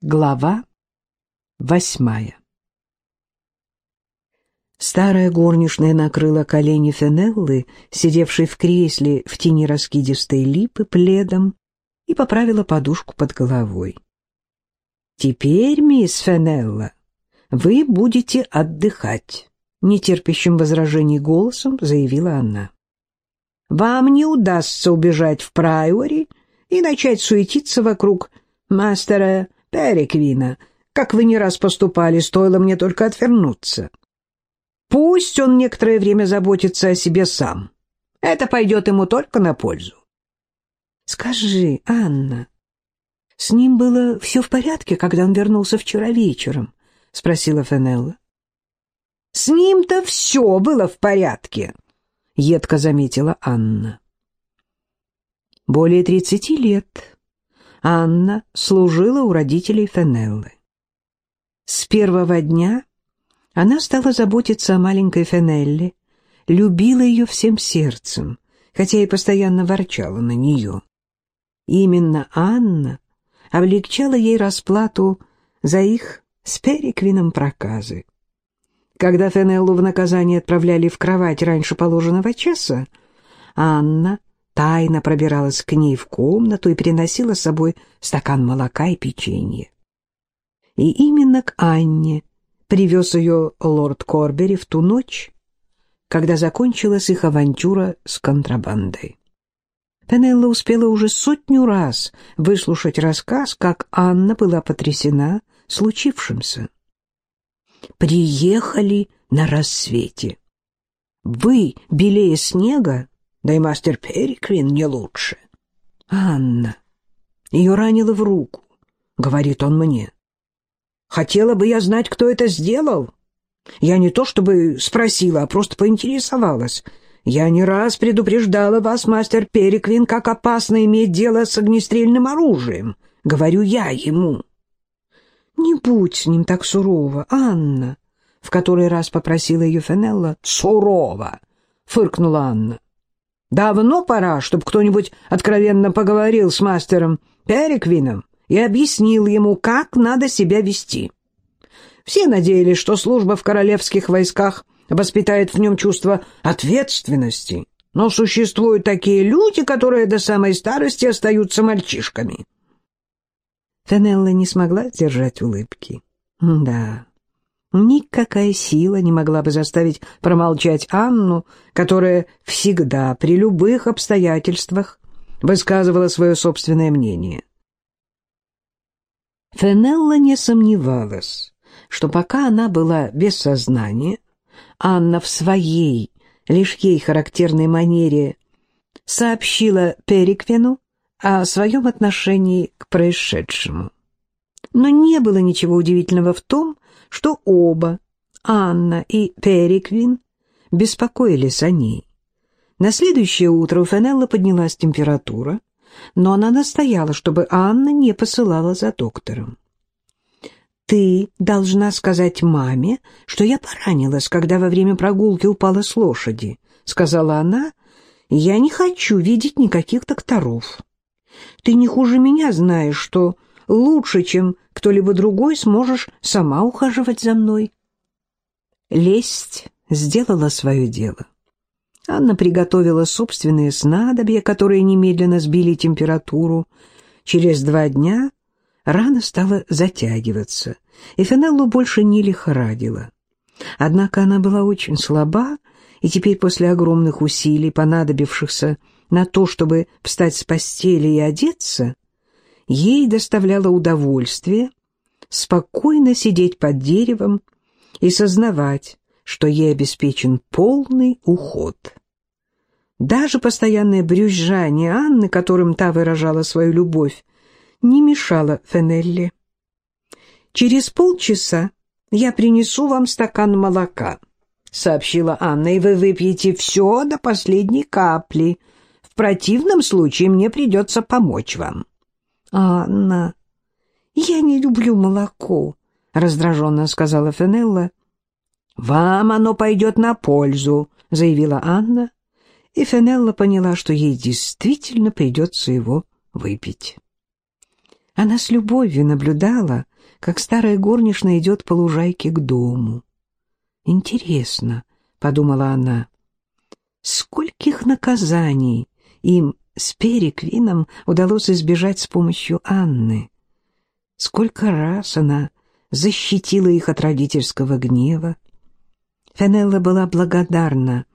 Глава восьмая Старая горничная накрыла колени Фенеллы, сидевшей в кресле в тени раскидистой липы, пледом и поправила подушку под головой. «Теперь, мисс Фенелла, вы будете отдыхать», — нетерпящим возражений голосом заявила она. «Вам не удастся убежать в Прайори и начать суетиться вокруг мастера Переквина, как вы не раз поступали, стоило мне только отвернуться. Пусть он некоторое время заботится о себе сам. Это пойдет ему только на пользу. Скажи, Анна, с ним было все в порядке, когда он вернулся вчера вечером? Спросила Фенелла. С ним-то все было в порядке, едко заметила Анна. Более тридцати лет Анна служила у родителей Фенеллы. С первого дня она стала заботиться о маленькой Фенелле, любила ее всем сердцем, хотя и постоянно ворчала на нее. Именно Анна облегчала ей расплату за их с Переквином проказы. Когда Фенеллу в наказание отправляли в кровать раньше положенного часа, Анна тайно пробиралась к ней в комнату и приносила с собой стакан молока и печенье. И именно к Анне привез ее лорд Корбери в ту ночь, когда закончилась их авантюра с контрабандой. Пенелла успела уже сотню раз выслушать рассказ, как Анна была потрясена случившимся. «Приехали на рассвете. Вы белее снега, да и мастер Переквин не лучше. Анна. Ее ранило в руку, говорит он мне. Хотела бы я знать, кто это сделал. Я не то чтобы спросила, а просто поинтересовалась. Я не раз предупреждала вас, мастер Переквин, как опасно иметь дело с огнестрельным оружием. Говорю я ему. Не будь с ним так сурово, Анна, в который раз попросила ее Фенелла. Сурово, фыркнула Анна. Давно пора, чтобы кто-нибудь откровенно поговорил с мастером Переквином и объяснил ему, как надо себя вести. Все надеялись, что служба в королевских войсках воспитает в нем чувство ответственности, но существуют такие люди, которые до самой старости остаются мальчишками. Фенелла не смогла сдержать улыбки. Да, Никакая сила не могла бы заставить промолчать Анну, которая всегда, при любых обстоятельствах, высказывала свое собственное мнение. Фенелла не сомневалась, что пока она была без сознания, Анна в своей, лишь ей характерной манере, сообщила Периквину о своем отношении к происшедшему. Но не было ничего удивительного в том, что оба, Анна и Периквин, беспокоились о ней. На следующее утро у Фенелла поднялась температура, но она настояла, чтобы Анна не посылала за доктором. «Ты должна сказать маме, что я поранилась, когда во время прогулки упала с лошади», — сказала она. «Я не хочу видеть никаких докторов. Ты не хуже меня знаешь, что лучше, чем кто-либо другой, сможешь сама ухаживать за мной. Лесть сделала свое дело. Анна приготовила собственные снадобья, которые немедленно сбили температуру. Через два дня рана стала затягиваться, и Фенеллу больше не лихорадила. Однако она была очень слаба, и теперь после огромных усилий, понадобившихся на то, чтобы встать с постели и одеться, ей доставляло удовольствие спокойно сидеть под деревом и сознавать, что ей обеспечен полный уход. Даже постоянное брюзжание Анны, которым та выражала свою любовь, не мешало Фенелле. «Через полчаса я принесу вам стакан молока», — сообщила Анна, «и вы выпьете все до последней капли. В противном случае мне придется помочь вам». «Анна, я не люблю молоко», — раздраженно сказала Фенелла. «Вам оно пойдет на пользу», — заявила Анна, и Фенелла поняла, что ей действительно придется его выпить. Она с любовью наблюдала, как старая горничная идет по лужайке к дому. «Интересно», — подумала она, — «скольких наказаний им с Переквином удалось избежать с помощью Анны? Сколько раз она защитила их от родительского гнева? Фенелла была благодарна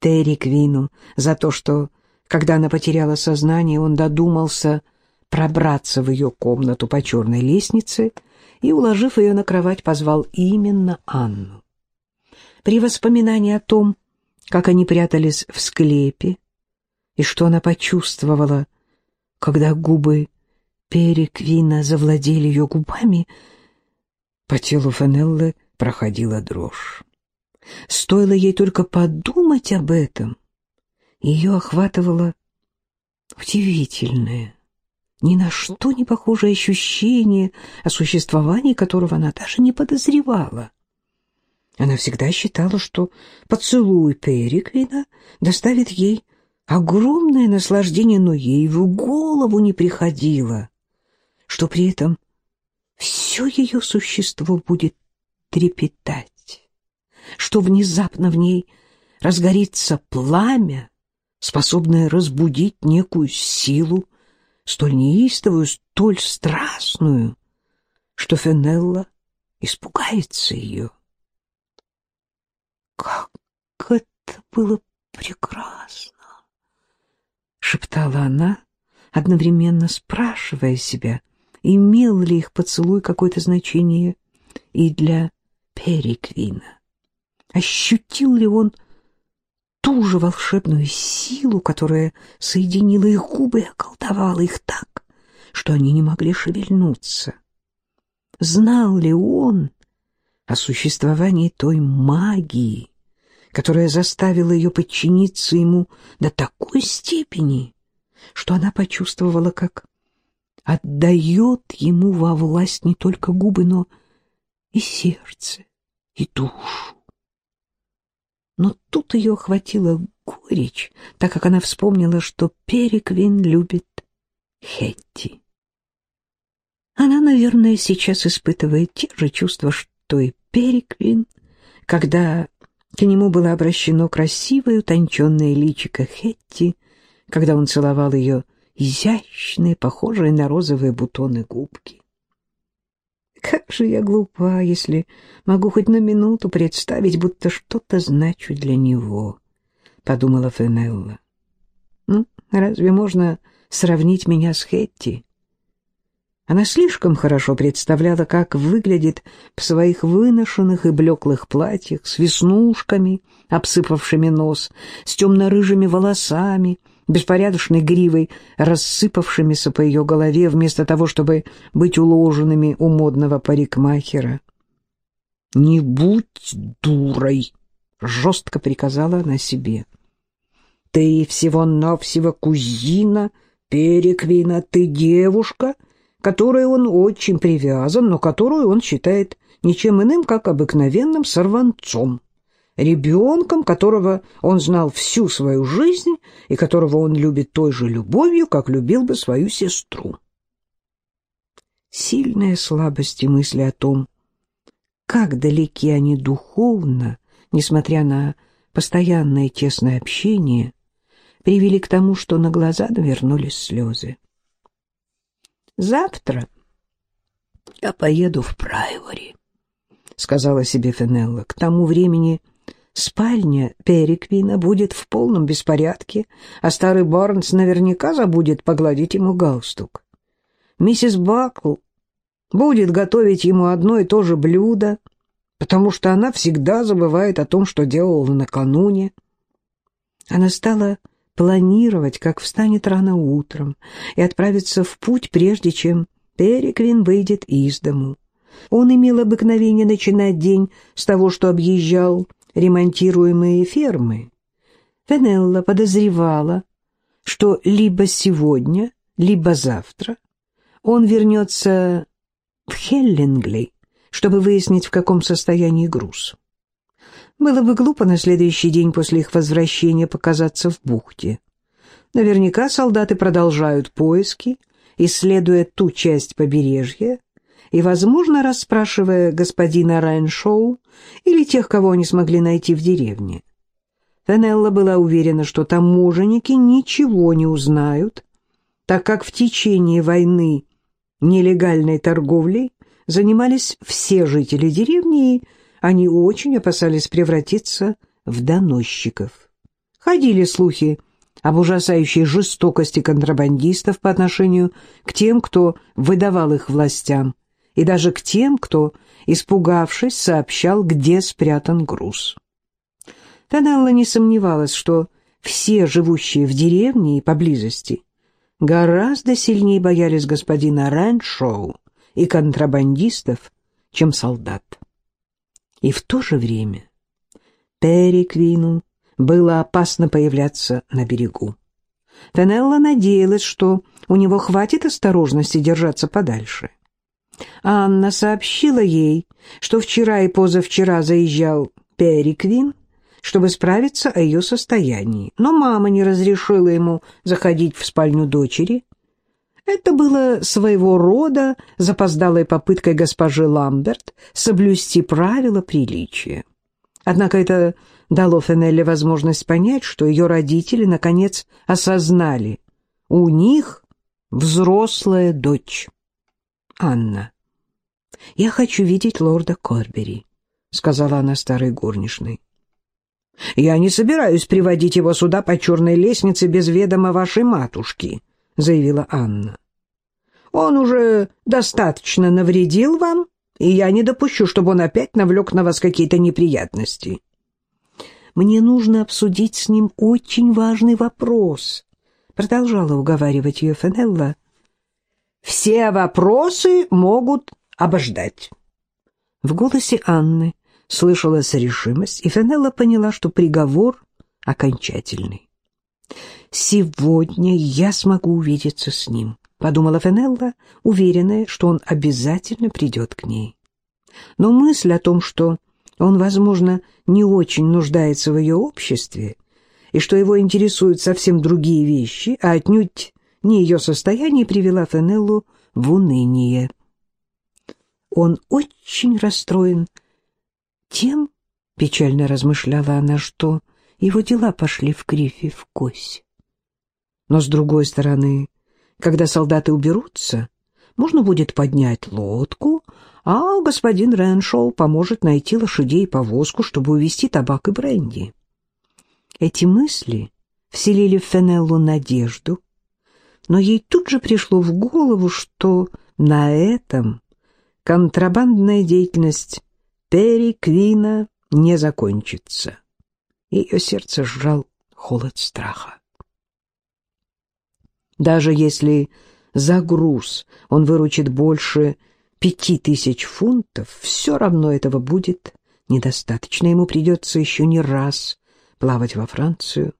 Терри Квину за то, что, когда она потеряла сознание, он додумался пробраться в ее комнату по черной лестнице и, уложив ее на кровать, позвал именно Анну. При воспоминании о том, как они прятались в склепе, и что она почувствовала, когда губы Переквина завладели ее губами, по телу Фенеллы проходила дрожь. Стоило ей только подумать об этом, ее охватывало удивительное, ни на что не похожее ощущение, о существовании которого она даже не подозревала. Она всегда считала, что поцелуй Переквина доставит ей огромное наслаждение, но ей в голову не приходило, что при этом все ее существо будет трепетать, что внезапно в ней разгорится пламя, способное разбудить некую силу, столь неистовую, столь страстную, что Фенелла испугается ее. «Как это было прекрасно!» — шептала она, одновременно спрашивая себя, имел ли их поцелуй какое-то значение и для Переквина. Ощутил ли он ту же волшебную силу, которая соединила их губы и околдовала их так, что они не могли шевельнуться. Знал ли он о существовании той магии, которая заставила ее подчиниться ему до такой степени, что она почувствовала, как отдает ему во власть не только губы, но и сердце, и душу. Но тут ее охватила горечь, так как она вспомнила, что Переквин любит Хетти. Она, наверное, сейчас испытывает те же чувства, что и Переквин, когда к нему было обращено красивое утонченное личико Хетти, когда он целовал ее изящные, похожие на розовые бутоны губки. Как же я глупа, если могу хоть на минуту представить, будто что-то значу для него, — подумала Фенелла. Ну, разве можно сравнить меня с Хетти? Она слишком хорошо представляла, как выглядит в своих выношенных и блеклых платьях, с веснушками, обсыпавшими нос, с темно-рыжими волосами, беспорядочной гривой, рассыпавшимися по ее голове, вместо того, чтобы быть уложенными у модного парикмахера. «Не будь дурой!» — жестко приказала она себе. «Ты всего-навсего кузина Переквина, ты девушка, которой он очень привязан, но которую он считает ничем иным, как обыкновенным сорванцом» ребенком, которого он знал всю свою жизнь и которого он любит той же любовью, как любил бы свою сестру. Сильная слабость и мысли о том, как далеки они духовно, несмотря на постоянное тесное общение, привели к тому, что на глаза навернулись слезы. «Завтра я поеду в Прайвори», — сказала себе Фенелла. «К тому времени Спальня Переквина будет в полном беспорядке, а старый Барнс наверняка забудет погладить ему галстук. Миссис Бакл будет готовить ему одно и то же блюдо, потому что она всегда забывает о том, что делала накануне. Она стала планировать, как встанет рано утром, и отправиться в путь, прежде чем Переквин выйдет из дому. Он имел обыкновение начинать день с того, что объезжал ремонтируемые фермы. Фенелла подозревала, что либо сегодня, либо завтра он вернется в Хеллингли, чтобы выяснить, в каком состоянии груз. Было бы глупо на следующий день после их возвращения показаться в бухте. Наверняка солдаты продолжают поиски, исследуя ту часть побережья и, возможно, расспрашивая господина Райншоу или тех, кого они смогли найти в деревне. Фенелла была уверена, что таможенники ничего не узнают, так как в течение войны нелегальной торговлей занимались все жители деревни, и они очень опасались превратиться в доносчиков. Ходили слухи об ужасающей жестокости контрабандистов по отношению к тем, кто выдавал их властям, и даже к тем, кто, испугавшись, сообщал, где спрятан груз. Таналла не сомневалась, что все живущие в деревне и поблизости гораздо сильнее боялись господина Рэншоу и контрабандистов, чем солдат. И в то же время Перри Квину было опасно появляться на берегу. Фенелла надеялась, что у него хватит осторожности держаться подальше. Анна сообщила ей, что вчера и позавчера заезжал Перри Квин, чтобы справиться о ее состоянии, но мама не разрешила ему заходить в спальню дочери. Это было своего рода запоздалой попыткой госпожи Ламберт соблюсти правила приличия. Однако это дало Фенелле возможность понять, что ее родители, наконец, осознали. У них взрослая дочь. Анна. «Я хочу видеть лорда Корбери», — сказала она старой горничной. «Я не собираюсь приводить его сюда по черной лестнице без ведома вашей матушки», — заявила Анна. «Он уже достаточно навредил вам, и я не допущу, чтобы он опять навлек на вас какие-то неприятности». «Мне нужно обсудить с ним очень важный вопрос», — продолжала уговаривать ее Фенелла. «Все вопросы могут обождать». В голосе Анны слышалась решимость, и Фенелла поняла, что приговор окончательный. «Сегодня я смогу увидеться с ним», — подумала Фенелла, уверенная, что он обязательно придет к ней. Но мысль о том, что он, возможно, не очень нуждается в ее обществе, и что его интересуют совсем другие вещи, а отнюдь не ее состояние, привела Фенеллу в уныние. Он очень расстроен тем, печально размышляла она, что его дела пошли в и в кось. Но, с другой стороны, когда солдаты уберутся, можно будет поднять лодку, а господин Реншоу поможет найти лошадей и повозку, чтобы увезти табак и бренди. Эти мысли вселили в Фенеллу надежду, но ей тут же пришло в голову, что на этом контрабандная деятельность Перри Квина не закончится. Ее сердце сжал холод страха. Даже если за груз он выручит больше пяти тысяч фунтов, все равно этого будет недостаточно. Ему придется еще не раз плавать во Францию.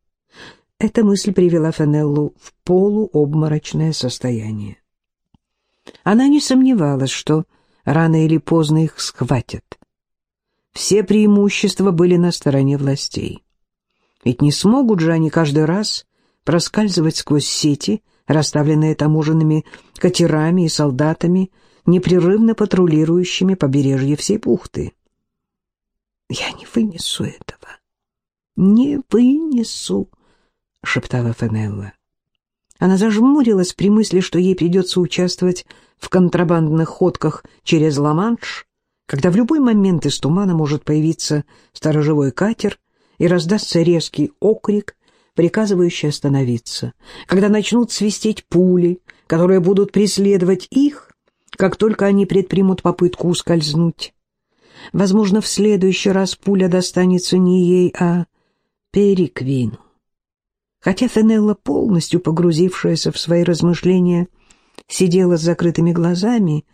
Эта мысль привела Фенеллу в полуобморочное состояние. Она не сомневалась, что рано или поздно их схватят. Все преимущества были на стороне властей. Ведь не смогут же они каждый раз проскальзывать сквозь сети, расставленные таможенными катерами и солдатами, непрерывно патрулирующими побережье всей бухты. «Я не вынесу этого, не вынесу», — шептала Фенелла. Она зажмурилась при мысли, что ей придется участвовать в контрабандных ходках через Ла-Манш, когда в любой момент из тумана может появиться сторожевой катер и раздастся резкий окрик, приказывающий остановиться, когда начнут свистеть пули, которые будут преследовать их, как только они предпримут попытку ускользнуть. Возможно, в следующий раз пуля достанется не ей, а Периквину. Хотя Фенелла, полностью погрузившаяся в свои размышления, сидела с закрытыми глазами,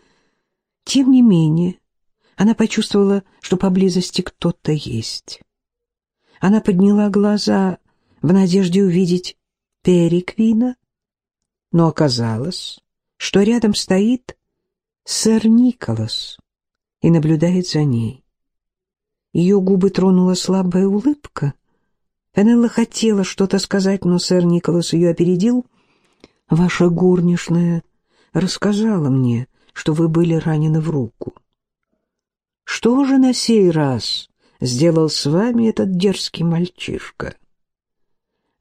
тем не менее она почувствовала, что поблизости кто-то есть. Она подняла глаза в надежде увидеть Периквина, но оказалось, что рядом стоит сэр Николас и наблюдает за ней. Ее губы тронула слабая улыбка. Пенелла хотела что-то сказать, но сэр Николас ее опередил. «Ваша горничная рассказала мне, что вы были ранены в руку. Что же на сей раз сделал с вами этот дерзкий мальчишка?»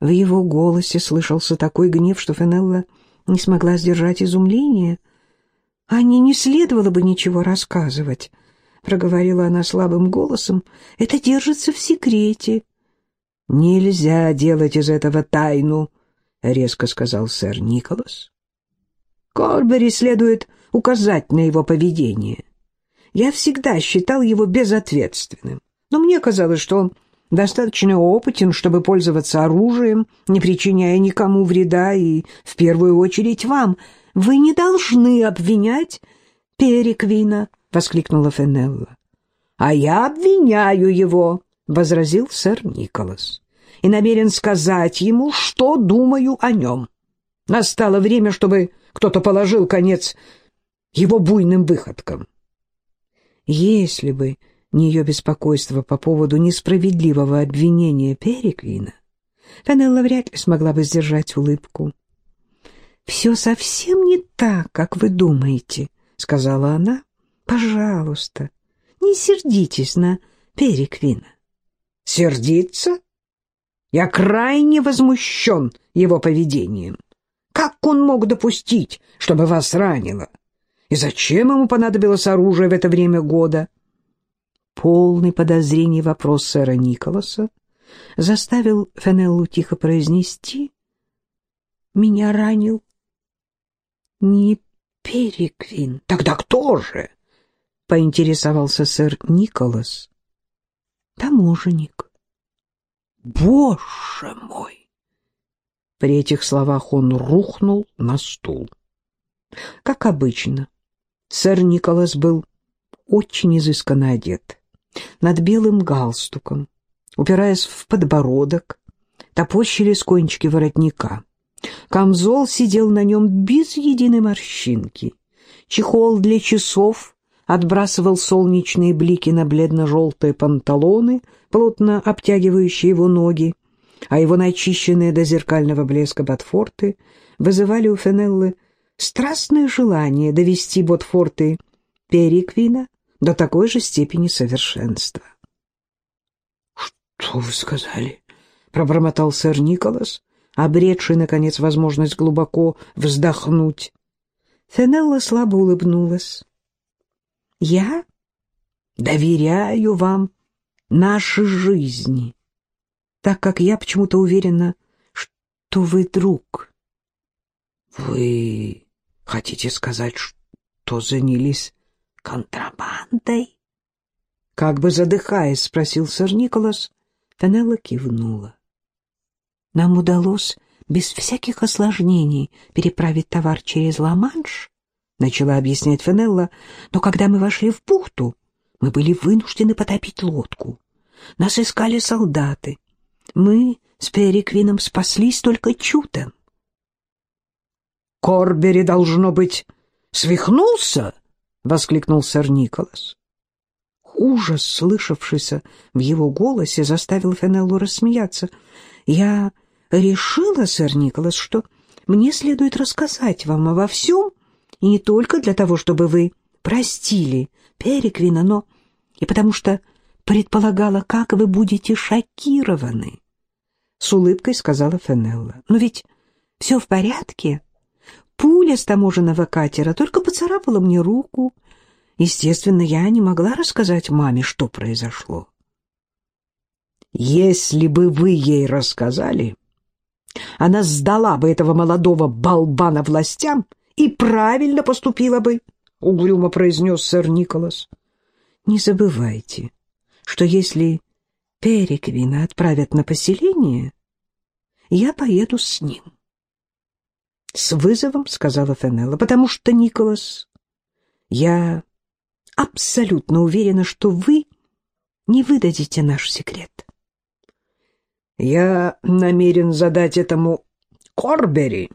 В его голосе слышался такой гнев, что Фенелла не смогла сдержать изумление. «Анне не следовало бы ничего рассказывать», — проговорила она слабым голосом. «Это держится в секрете». «Нельзя делать из этого тайну», — резко сказал сэр Николас. «Корбери следует указать на его поведение. Я всегда считал его безответственным, но мне казалось, что он достаточно опытен, чтобы пользоваться оружием, не причиняя никому вреда и, в первую очередь, вам. Вы не должны обвинять Переквина, — воскликнула Фенелла. — А я обвиняю его, — возразил сэр Николас, — и намерен сказать ему, что думаю о нем. Настало время, чтобы кто-то положил конец его буйным выходкам. Если бы ее беспокойство по поводу несправедливого обвинения Переквина, Фенелла вряд ли смогла бы сдержать улыбку. «Все совсем не так, как вы думаете», — сказала она. «Пожалуйста, не сердитесь на Переквина». «Сердиться? Я крайне возмущен его поведением. Как он мог допустить, чтобы вас ранило? И зачем ему понадобилось оружие в это время года?» Полный подозрений вопрос сэра Николаса заставил Фенеллу тихо произнести «Меня ранил не Переквин». «Тогда кто же?» — поинтересовался сэр Николас. «Таможенник». «Боже мой!» При этих словах он рухнул на стул. Как обычно, сэр Николас был очень изысканно одет над белым галстуком, упираясь в подбородок, топорщились кончики воротника. Камзол сидел на нем без единой морщинки. Чехол для часов отбрасывал солнечные блики на бледно-желтые панталоны, плотно обтягивающие его ноги, а его начищенные до зеркального блеска ботфорты вызывали у Фенеллы страстное желание довести ботфорты Периквина до такой же степени совершенства. «Что вы сказали?» — пробормотал сэр Николас, обретший, наконец, возможность глубоко вздохнуть. Фенелла слабо улыбнулась. «Я доверяю вам наши жизни, так как я почему-то уверена, что вы друг». «Вы хотите сказать, что занялись контрабандой? Как бы задыхаясь, спросил сэр Николас. Фенелла кивнула. Нам удалось без всяких осложнений переправить товар через Ла-Манш, начала объяснять Фенелла, но когда мы вошли в бухту, мы были вынуждены потопить лодку. Нас искали солдаты. Мы с Переквином спаслись только чудом. Корбери, должно быть, свихнулся? — воскликнул сэр Николас. Ужас, слышавшийся в его голосе, заставил Фенеллу рассмеяться. «Я решила, сэр Николас, что мне следует рассказать вам обо всем, и не только для того, чтобы вы простили Переквина, но и потому что предполагала, как вы будете шокированы». С улыбкой сказала Фенелла. «Но ведь все в порядке?» Пуля с таможенного катера только поцарапала мне руку. Естественно, я не могла рассказать маме, что произошло. Если бы вы ей рассказали, она сдала бы этого молодого болбана властям и правильно поступила бы, — угрюмо произнес сэр Николас. Не забывайте, что если Переквина отправят на поселение, я поеду с ним. С вызовом сказала Фенелла, потому что, Николас, я абсолютно уверена, что вы не выдадите наш секрет. Я намерен задать этому Корбери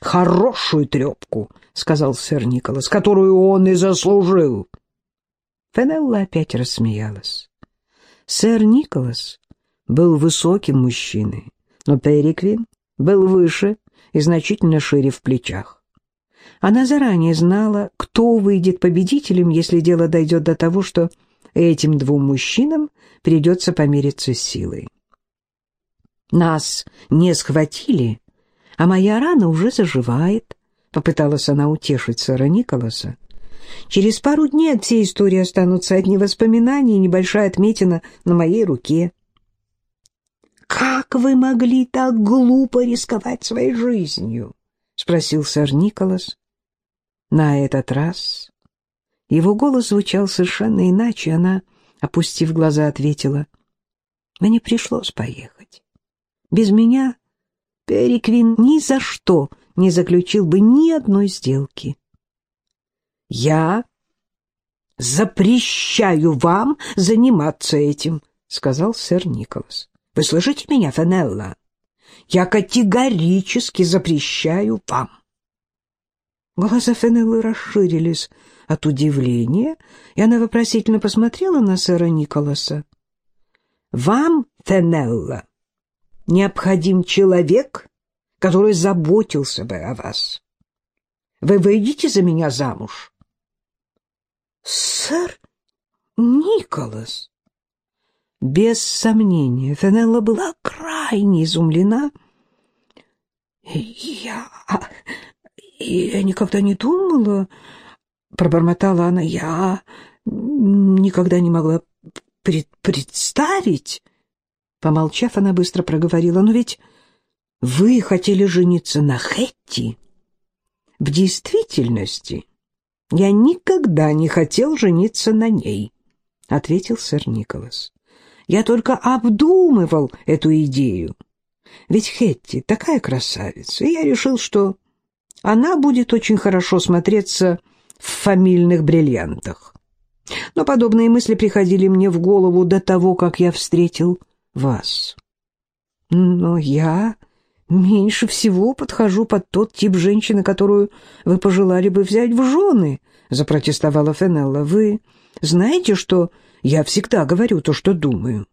хорошую трепку, сказал сэр Николас, которую он и заслужил. Фенелла опять рассмеялась. Сэр Николас был высоким мужчиной, но Переквин был выше и значительно шире в плечах. Она заранее знала, кто выйдет победителем, если дело дойдет до того, что этим двум мужчинам придется помериться силой. «Нас не схватили, а моя рана уже заживает», — попыталась она утешить сэра Николаса. «Через пару дней от всей истории останутся одни воспоминания и небольшая отметина на моей руке». «Как вы могли так глупо рисковать своей жизнью?» — спросил сэр Николас. На этот раз его голос звучал совершенно иначе, она, опустив глаза, ответила, «Мне пришлось поехать. Без меня Переквин ни за что не заключил бы ни одной сделки. Я запрещаю вам заниматься этим», — сказал сэр Николас. Вы слышите меня, Фенелла? Я категорически запрещаю вам. Глаза Фенеллы расширились от удивления, и она вопросительно посмотрела на сэра Николаса. «Вам, Фенелла, необходим человек, который заботился бы о вас. Вы выйдете за меня замуж?» «Сэр Николас!» Без сомнения, Фенелла была крайне изумлена. «Я... я никогда не думала...» — пробормотала она. «Я никогда не могла пред представить...» Помолчав, она быстро проговорила. «Но ведь вы хотели жениться на Хетти?» «В действительности я никогда не хотел жениться на ней», — ответил сэр Николас. Я только обдумывал эту идею. Ведь Хетти такая красавица, и я решил, что она будет очень хорошо смотреться в фамильных бриллиантах. Но подобные мысли приходили мне в голову до того, как я встретил вас. Но я меньше всего подхожу под тот тип женщины, которую вы пожелали бы взять в жены, — запротестовала Фенелла. Вы знаете, что я всегда говорю то, что думаю.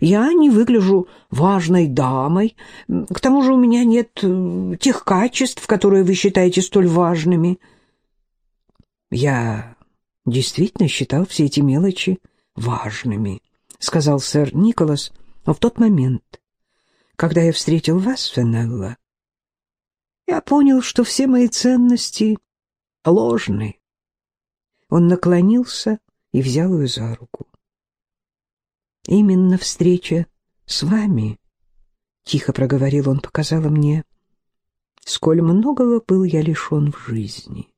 Я не выгляжу важной дамой. К тому же у меня нет э, тех качеств, которые вы считаете столь важными. Я действительно считал все эти мелочи важными, сказал сэр Николас, но в тот момент, когда я встретил вас, Фенелла, я понял, что все мои ценности ложны. Он наклонился и взял ее за руку. «Именно встреча с вами, — тихо проговорил он, — показала мне, сколь многого был я лишен в жизни».